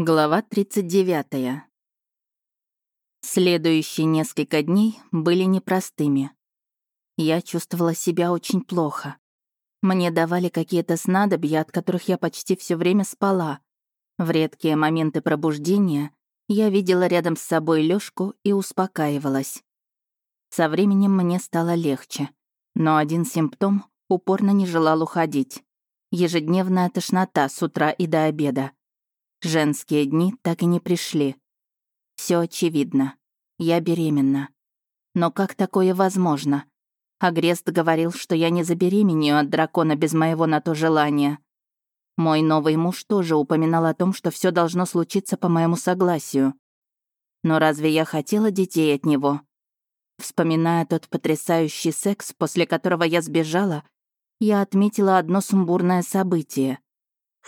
Глава 39. Следующие несколько дней были непростыми. Я чувствовала себя очень плохо. Мне давали какие-то снадобья, от которых я почти все время спала. В редкие моменты пробуждения я видела рядом с собой Лёшку и успокаивалась. Со временем мне стало легче, но один симптом упорно не желал уходить. Ежедневная тошнота с утра и до обеда. Женские дни так и не пришли. Все очевидно. Я беременна. Но как такое возможно? Агрест говорил, что я не забеременею от дракона без моего на то желания. Мой новый муж тоже упоминал о том, что все должно случиться по моему согласию. Но разве я хотела детей от него? Вспоминая тот потрясающий секс, после которого я сбежала, я отметила одно сумбурное событие.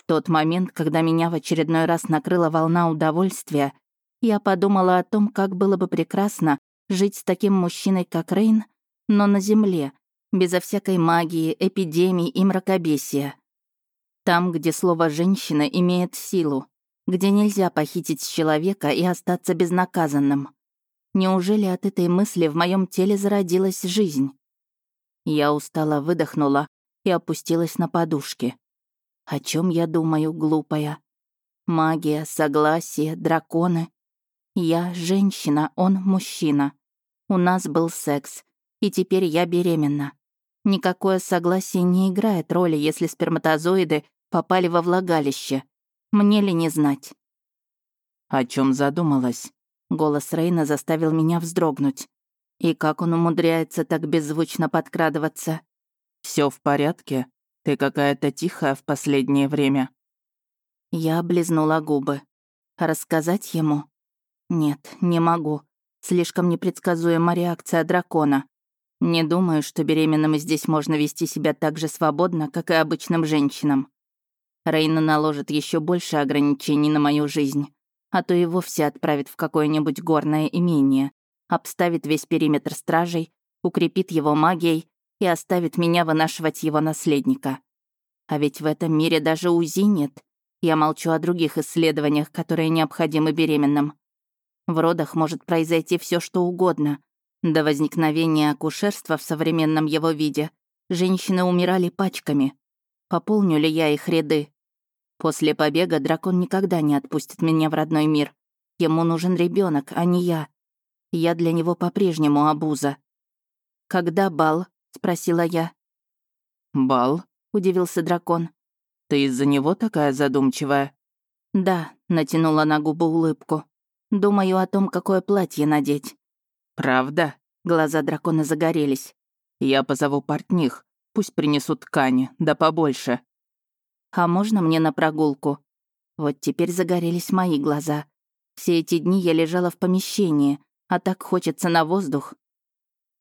В тот момент, когда меня в очередной раз накрыла волна удовольствия, я подумала о том, как было бы прекрасно жить с таким мужчиной, как Рейн, но на земле, безо всякой магии, эпидемий и мракобесия. Там, где слово «женщина» имеет силу, где нельзя похитить человека и остаться безнаказанным. Неужели от этой мысли в моем теле зародилась жизнь? Я устало выдохнула и опустилась на подушки. О чем я думаю, глупая? Магия, согласие, драконы. Я женщина, он мужчина. У нас был секс, и теперь я беременна. Никакое согласие не играет роли, если сперматозоиды попали во влагалище. Мне ли не знать? О чем задумалась? Голос Рейна заставил меня вздрогнуть. И как он умудряется так беззвучно подкрадываться? Все в порядке? Ты какая-то тихая в последнее время». Я облизнула губы. Рассказать ему? Нет, не могу. Слишком непредсказуема реакция дракона. Не думаю, что беременным здесь можно вести себя так же свободно, как и обычным женщинам. Рейна наложит еще больше ограничений на мою жизнь, а то и вовсе отправит в какое-нибудь горное имение, обставит весь периметр стражей, укрепит его магией и оставит меня вынашивать его наследника. А ведь в этом мире даже УЗИ нет. Я молчу о других исследованиях, которые необходимы беременным. В родах может произойти все, что угодно. До возникновения акушерства в современном его виде женщины умирали пачками. Пополню ли я их ряды? После побега дракон никогда не отпустит меня в родной мир. Ему нужен ребенок, а не я. Я для него по-прежнему обуза. Когда бал? — спросила я. «Бал?» — удивился дракон. «Ты из-за него такая задумчивая?» «Да», — натянула на губы улыбку. «Думаю о том, какое платье надеть». «Правда?» — глаза дракона загорелись. «Я позову портних. Пусть принесут ткани, да побольше». «А можно мне на прогулку?» Вот теперь загорелись мои глаза. Все эти дни я лежала в помещении, а так хочется на воздух.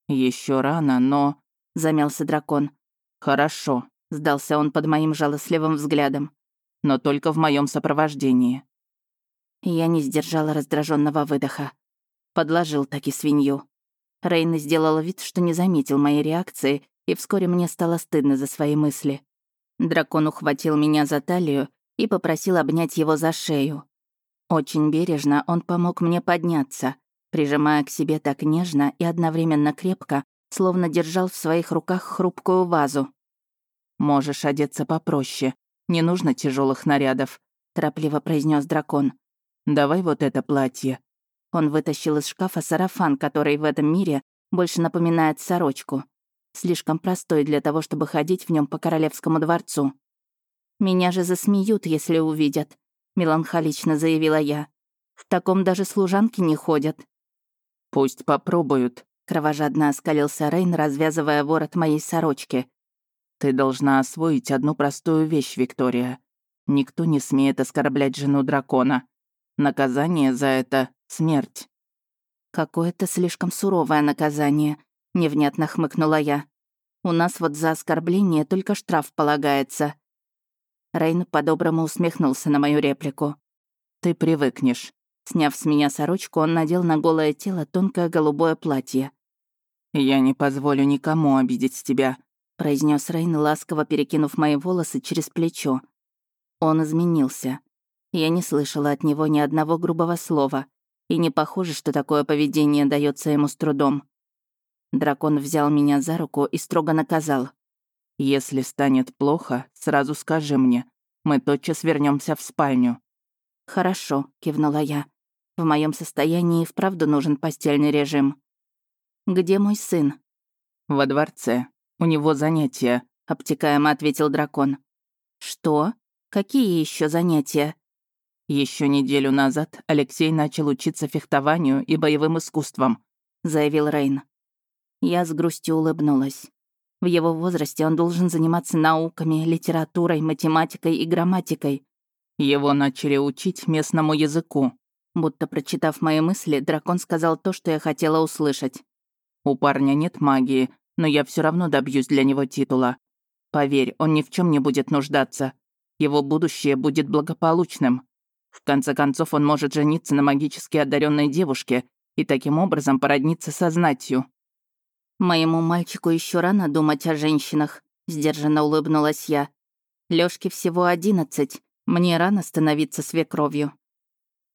Еще рано, но...» — замялся дракон. «Хорошо», — сдался он под моим жалостливым взглядом. «Но только в моем сопровождении». Я не сдержала раздраженного выдоха. Подложил таки свинью. Рейн сделал вид, что не заметил моей реакции, и вскоре мне стало стыдно за свои мысли. Дракон ухватил меня за талию и попросил обнять его за шею. Очень бережно он помог мне подняться, прижимая к себе так нежно и одновременно крепко, словно держал в своих руках хрупкую вазу. «Можешь одеться попроще. Не нужно тяжелых нарядов», — торопливо произнес дракон. «Давай вот это платье». Он вытащил из шкафа сарафан, который в этом мире больше напоминает сорочку. Слишком простой для того, чтобы ходить в нем по королевскому дворцу. «Меня же засмеют, если увидят», — меланхолично заявила я. «В таком даже служанки не ходят». «Пусть попробуют», Кровожадно оскалился Рейн, развязывая ворот моей сорочки. «Ты должна освоить одну простую вещь, Виктория. Никто не смеет оскорблять жену дракона. Наказание за это — смерть». «Какое-то слишком суровое наказание», — невнятно хмыкнула я. «У нас вот за оскорбление только штраф полагается». Рейн по-доброму усмехнулся на мою реплику. «Ты привыкнешь». Сняв с меня сорочку, он надел на голое тело тонкое голубое платье. «Я не позволю никому обидеть тебя», — произнес Рейн, ласково перекинув мои волосы через плечо. Он изменился. Я не слышала от него ни одного грубого слова, и не похоже, что такое поведение дается ему с трудом. Дракон взял меня за руку и строго наказал. «Если станет плохо, сразу скажи мне. Мы тотчас вернемся в спальню». «Хорошо», — кивнула я. «В моем состоянии вправду нужен постельный режим». «Где мой сын?» «Во дворце. У него занятия», — обтекаемо ответил дракон. «Что? Какие еще занятия?» Еще неделю назад Алексей начал учиться фехтованию и боевым искусствам», — заявил Рейн. Я с грустью улыбнулась. В его возрасте он должен заниматься науками, литературой, математикой и грамматикой. Его начали учить местному языку. Будто прочитав мои мысли, дракон сказал то, что я хотела услышать. «У парня нет магии, но я все равно добьюсь для него титула. Поверь, он ни в чем не будет нуждаться. Его будущее будет благополучным. В конце концов, он может жениться на магически одаренной девушке и таким образом породниться со знатью. «Моему мальчику еще рано думать о женщинах», — сдержанно улыбнулась я. Лёшке всего одиннадцать. Мне рано становиться свекровью».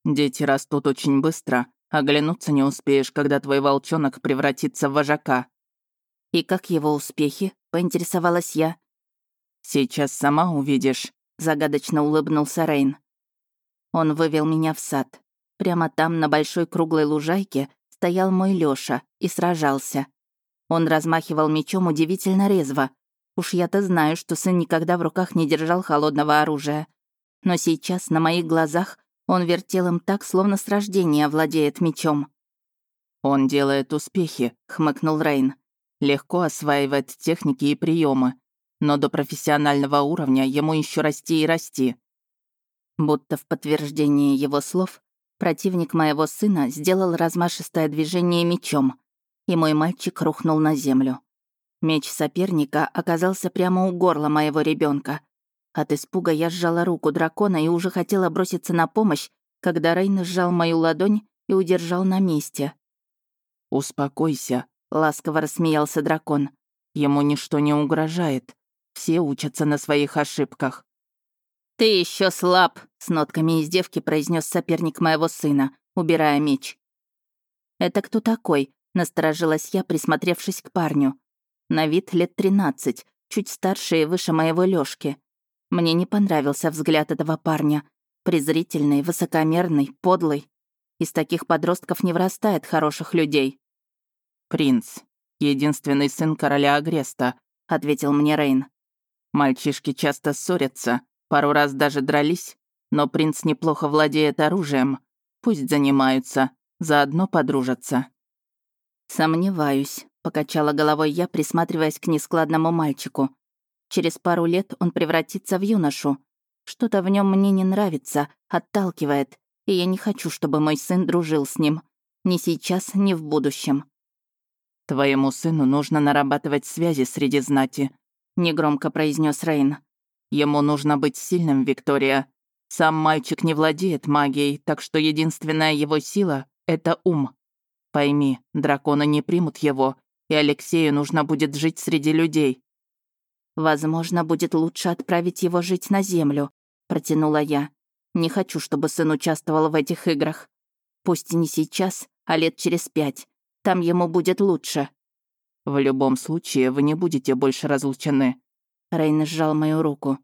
«Дети растут очень быстро. Оглянуться не успеешь, когда твой волчонок превратится в вожака». «И как его успехи?» — поинтересовалась я. «Сейчас сама увидишь», — загадочно улыбнулся Рейн. Он вывел меня в сад. Прямо там, на большой круглой лужайке, стоял мой Лёша и сражался. Он размахивал мечом удивительно резво. Уж я-то знаю, что сын никогда в руках не держал холодного оружия. Но сейчас, на моих глазах, он вертел им так, словно с рождения владеет мечом. «Он делает успехи», — хмыкнул Рейн. «Легко осваивает техники и приемы, но до профессионального уровня ему еще расти и расти». Будто в подтверждение его слов, противник моего сына сделал размашистое движение мечом, и мой мальчик рухнул на землю. Меч соперника оказался прямо у горла моего ребенка. От испуга я сжала руку дракона и уже хотела броситься на помощь, когда Рейн сжал мою ладонь и удержал на месте. «Успокойся», — ласково рассмеялся дракон. «Ему ничто не угрожает. Все учатся на своих ошибках». «Ты еще слаб», — с нотками издевки произнес соперник моего сына, убирая меч. «Это кто такой?» Насторожилась я, присмотревшись к парню. На вид лет тринадцать, чуть старше и выше моего Лёшки. Мне не понравился взгляд этого парня. Презрительный, высокомерный, подлый. Из таких подростков не вырастает хороших людей. «Принц, единственный сын короля Агреста», — ответил мне Рейн. «Мальчишки часто ссорятся, пару раз даже дрались, но принц неплохо владеет оружием. Пусть занимаются, заодно подружатся». «Сомневаюсь», — покачала головой я, присматриваясь к нескладному мальчику. «Через пару лет он превратится в юношу. Что-то в нем мне не нравится, отталкивает, и я не хочу, чтобы мой сын дружил с ним. Ни сейчас, ни в будущем». «Твоему сыну нужно нарабатывать связи среди знати», — негромко произнес Рейн. «Ему нужно быть сильным, Виктория. Сам мальчик не владеет магией, так что единственная его сила — это ум. Пойми, драконы не примут его, и Алексею нужно будет жить среди людей». «Возможно, будет лучше отправить его жить на землю», — протянула я. «Не хочу, чтобы сын участвовал в этих играх. Пусть не сейчас, а лет через пять. Там ему будет лучше». «В любом случае, вы не будете больше разлучены». Рейн сжал мою руку.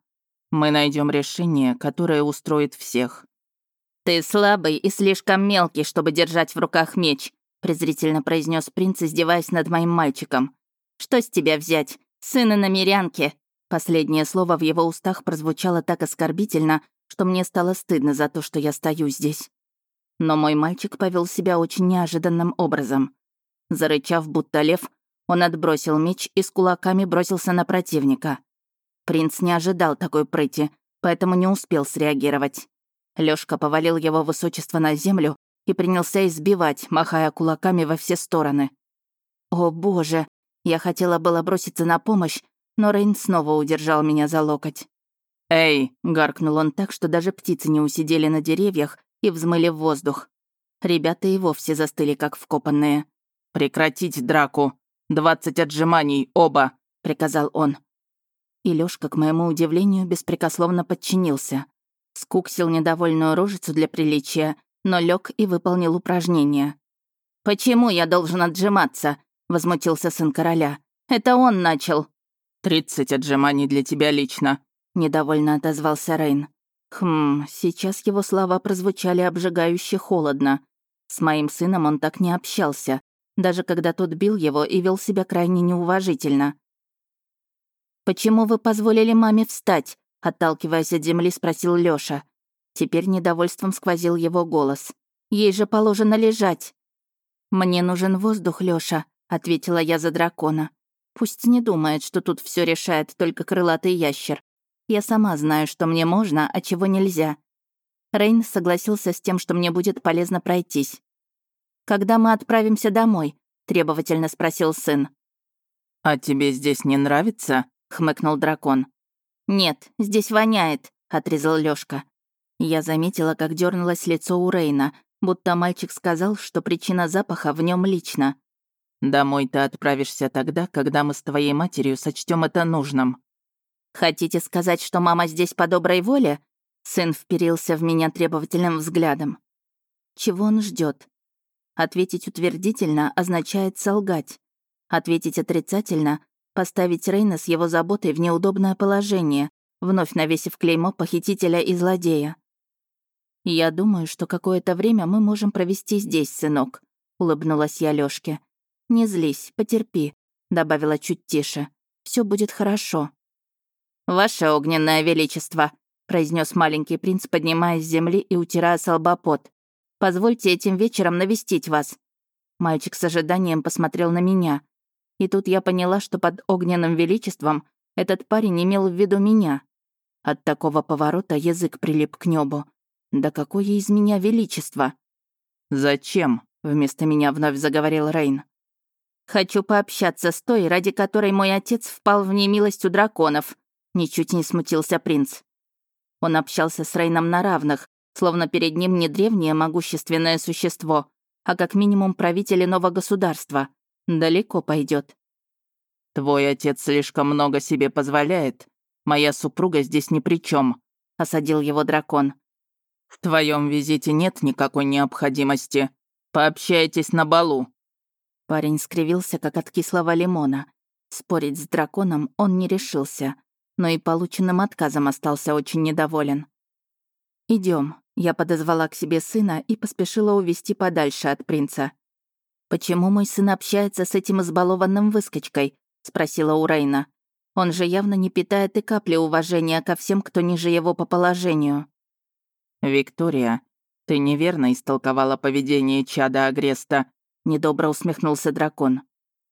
«Мы найдем решение, которое устроит всех». «Ты слабый и слишком мелкий, чтобы держать в руках меч», презрительно произнес принц, издеваясь над моим мальчиком. «Что с тебя взять? Сына на мирянке!» Последнее слово в его устах прозвучало так оскорбительно, что мне стало стыдно за то, что я стою здесь. Но мой мальчик повел себя очень неожиданным образом. Зарычав, будто лев, он отбросил меч и с кулаками бросился на противника. Принц не ожидал такой прыти, поэтому не успел среагировать. Лёшка повалил его высочество на землю и принялся избивать, махая кулаками во все стороны. «О, боже!» Я хотела было броситься на помощь, но Рейн снова удержал меня за локоть. «Эй!» — гаркнул он так, что даже птицы не усидели на деревьях и взмыли в воздух. Ребята и вовсе застыли, как вкопанные. «Прекратить драку! Двадцать отжиманий, оба!» — приказал он. И Лёшка, к моему удивлению, беспрекословно подчинился. Скуксил недовольную рожицу для приличия, но лег и выполнил упражнение. «Почему я должен отжиматься?» — возмутился сын короля. «Это он начал». «Тридцать отжиманий для тебя лично», — недовольно отозвался Рейн. Хм, сейчас его слова прозвучали обжигающе холодно. С моим сыном он так не общался, даже когда тот бил его и вел себя крайне неуважительно. «Почему вы позволили маме встать?» — отталкиваясь от земли, спросил Лёша. Теперь недовольством сквозил его голос. «Ей же положено лежать». «Мне нужен воздух, Лёша», — ответила я за дракона. «Пусть не думает, что тут все решает только крылатый ящер. Я сама знаю, что мне можно, а чего нельзя». Рейн согласился с тем, что мне будет полезно пройтись. «Когда мы отправимся домой?» — требовательно спросил сын. «А тебе здесь не нравится?» — хмыкнул дракон. «Нет, здесь воняет», — отрезал Лёшка. Я заметила, как дернулось лицо у Рейна, будто мальчик сказал, что причина запаха в нем лично. «Домой ты отправишься тогда, когда мы с твоей матерью сочтем это нужным». «Хотите сказать, что мама здесь по доброй воле?» Сын вперился в меня требовательным взглядом. Чего он ждет? Ответить утвердительно означает солгать. Ответить отрицательно — поставить Рейна с его заботой в неудобное положение, вновь навесив клеймо похитителя и злодея. «Я думаю, что какое-то время мы можем провести здесь, сынок», — улыбнулась я Лёшке. «Не злись, потерпи», — добавила чуть тише. Все будет хорошо». «Ваше огненное величество», — произнес маленький принц, поднимаясь с земли и утирая с «Позвольте этим вечером навестить вас». Мальчик с ожиданием посмотрел на меня. И тут я поняла, что под огненным величеством этот парень имел в виду меня. От такого поворота язык прилип к небу. Да какое из меня величество! «Зачем?» — вместо меня вновь заговорил Рейн. «Хочу пообщаться с той, ради которой мой отец впал в немилость у драконов», — ничуть не смутился принц. Он общался с Рейном на равных, словно перед ним не древнее могущественное существо, а как минимум правитель иного государства. Далеко пойдет. «Твой отец слишком много себе позволяет. Моя супруга здесь ни при чем, осадил его дракон. В твоем визите нет никакой необходимости. Пообщайтесь на балу». Парень скривился, как от кислого лимона. Спорить с драконом он не решился, но и полученным отказом остался очень недоволен. Идем. Я подозвала к себе сына и поспешила увести подальше от принца. «Почему мой сын общается с этим избалованным выскочкой?» — спросила Урейна. «Он же явно не питает и капли уважения ко всем, кто ниже его по положению». «Виктория, ты неверно истолковала поведение чада Агреста», — недобро усмехнулся дракон.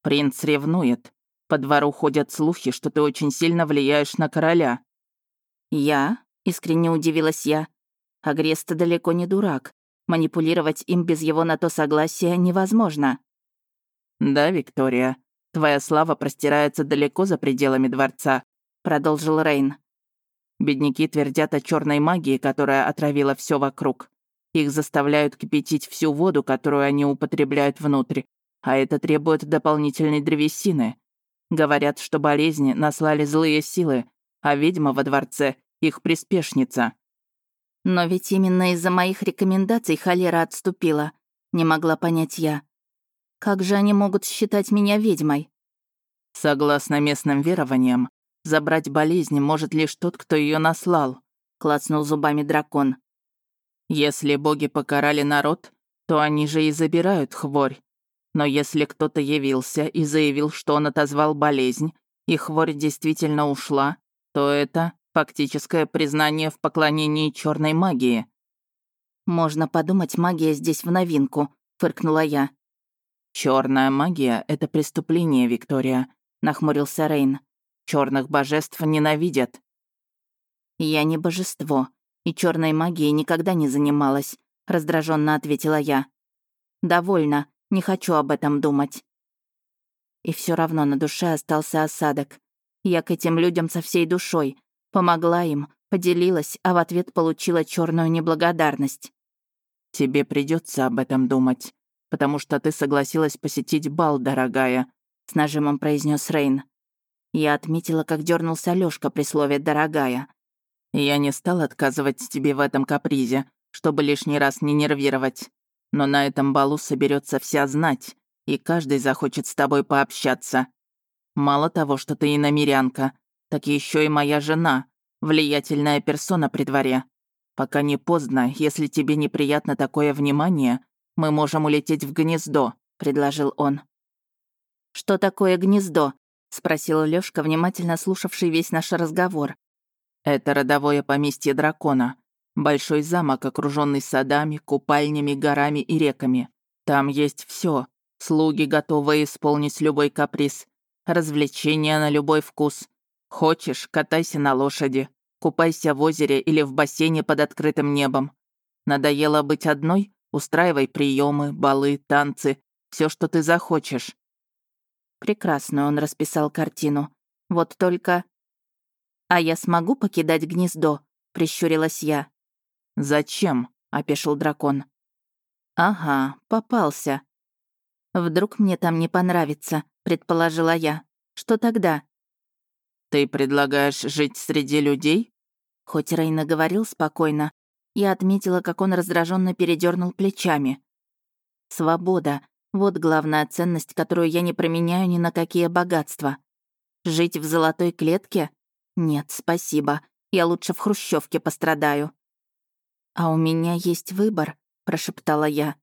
«Принц ревнует. По двору ходят слухи, что ты очень сильно влияешь на короля». «Я?» — искренне удивилась я. Агреста далеко не дурак. Манипулировать им без его на то согласия невозможно». «Да, Виктория, твоя слава простирается далеко за пределами дворца», — продолжил Рейн. Бедняки твердят о черной магии, которая отравила все вокруг. Их заставляют кипятить всю воду, которую они употребляют внутрь, а это требует дополнительной древесины. Говорят, что болезни наслали злые силы, а ведьма во дворце — их приспешница. Но ведь именно из-за моих рекомендаций холера отступила, не могла понять я. Как же они могут считать меня ведьмой? Согласно местным верованиям, Забрать болезнь может лишь тот, кто ее наслал», — клацнул зубами дракон. «Если боги покарали народ, то они же и забирают хворь. Но если кто-то явился и заявил, что он отозвал болезнь, и хворь действительно ушла, то это фактическое признание в поклонении черной магии». «Можно подумать, магия здесь в новинку», — фыркнула я. Черная магия — это преступление, Виктория», — нахмурился Рейн. Черных божеств ненавидят». «Я не божество, и черной магией никогда не занималась», — раздраженно ответила я. «Довольно, не хочу об этом думать». И все равно на душе остался осадок. Я к этим людям со всей душой. Помогла им, поделилась, а в ответ получила черную неблагодарность. «Тебе придется об этом думать, потому что ты согласилась посетить бал, дорогая», — с нажимом произнес Рейн. Я отметила, как дернулся Лёшка при слове «дорогая». Я не стал отказывать тебе в этом капризе, чтобы лишний раз не нервировать. Но на этом балу соберется вся знать, и каждый захочет с тобой пообщаться. Мало того, что ты иномерянка, так еще и моя жена, влиятельная персона при дворе. Пока не поздно, если тебе неприятно такое внимание, мы можем улететь в гнездо», — предложил он. «Что такое гнездо?» — спросил Лёшка, внимательно слушавший весь наш разговор. «Это родовое поместье дракона. Большой замок, окруженный садами, купальнями, горами и реками. Там есть все: Слуги, готовые исполнить любой каприз. Развлечения на любой вкус. Хочешь, катайся на лошади. Купайся в озере или в бассейне под открытым небом. Надоело быть одной? Устраивай приемы, балы, танцы. все, что ты захочешь. Прекрасно он расписал картину. Вот только... «А я смогу покидать гнездо?» — прищурилась я. «Зачем?» — опешил дракон. «Ага, попался. Вдруг мне там не понравится», — предположила я. «Что тогда?» «Ты предлагаешь жить среди людей?» Хоть Рейна говорил спокойно, я отметила, как он раздраженно передернул плечами. «Свобода. Вот главная ценность, которую я не променяю ни на какие богатства. Жить в золотой клетке? Нет, спасибо. Я лучше в хрущевке пострадаю». «А у меня есть выбор», — прошептала я.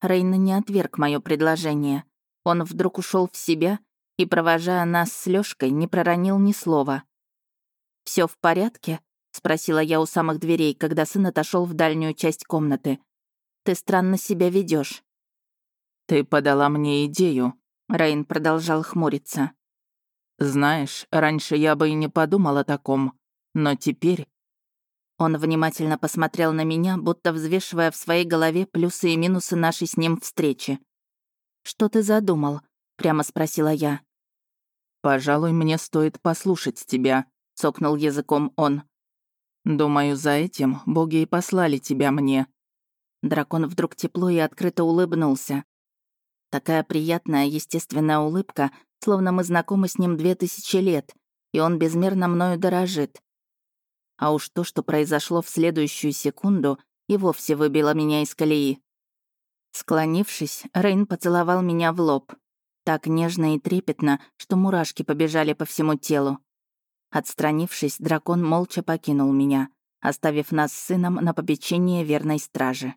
Рейна не отверг мое предложение. Он вдруг ушел в себя и, провожая нас с Лёшкой, не проронил ни слова. Все в порядке?» — спросила я у самых дверей, когда сын отошел в дальнюю часть комнаты. «Ты странно себя ведешь. «Ты подала мне идею», — Рейн продолжал хмуриться. «Знаешь, раньше я бы и не подумал о таком, но теперь...» Он внимательно посмотрел на меня, будто взвешивая в своей голове плюсы и минусы нашей с ним встречи. «Что ты задумал?» — прямо спросила я. «Пожалуй, мне стоит послушать тебя», — цокнул языком он. «Думаю, за этим боги и послали тебя мне». Дракон вдруг тепло и открыто улыбнулся. Такая приятная, естественная улыбка, словно мы знакомы с ним две тысячи лет, и он безмерно мною дорожит. А уж то, что произошло в следующую секунду, и вовсе выбило меня из колеи. Склонившись, Рейн поцеловал меня в лоб. Так нежно и трепетно, что мурашки побежали по всему телу. Отстранившись, дракон молча покинул меня, оставив нас с сыном на попечение верной стражи.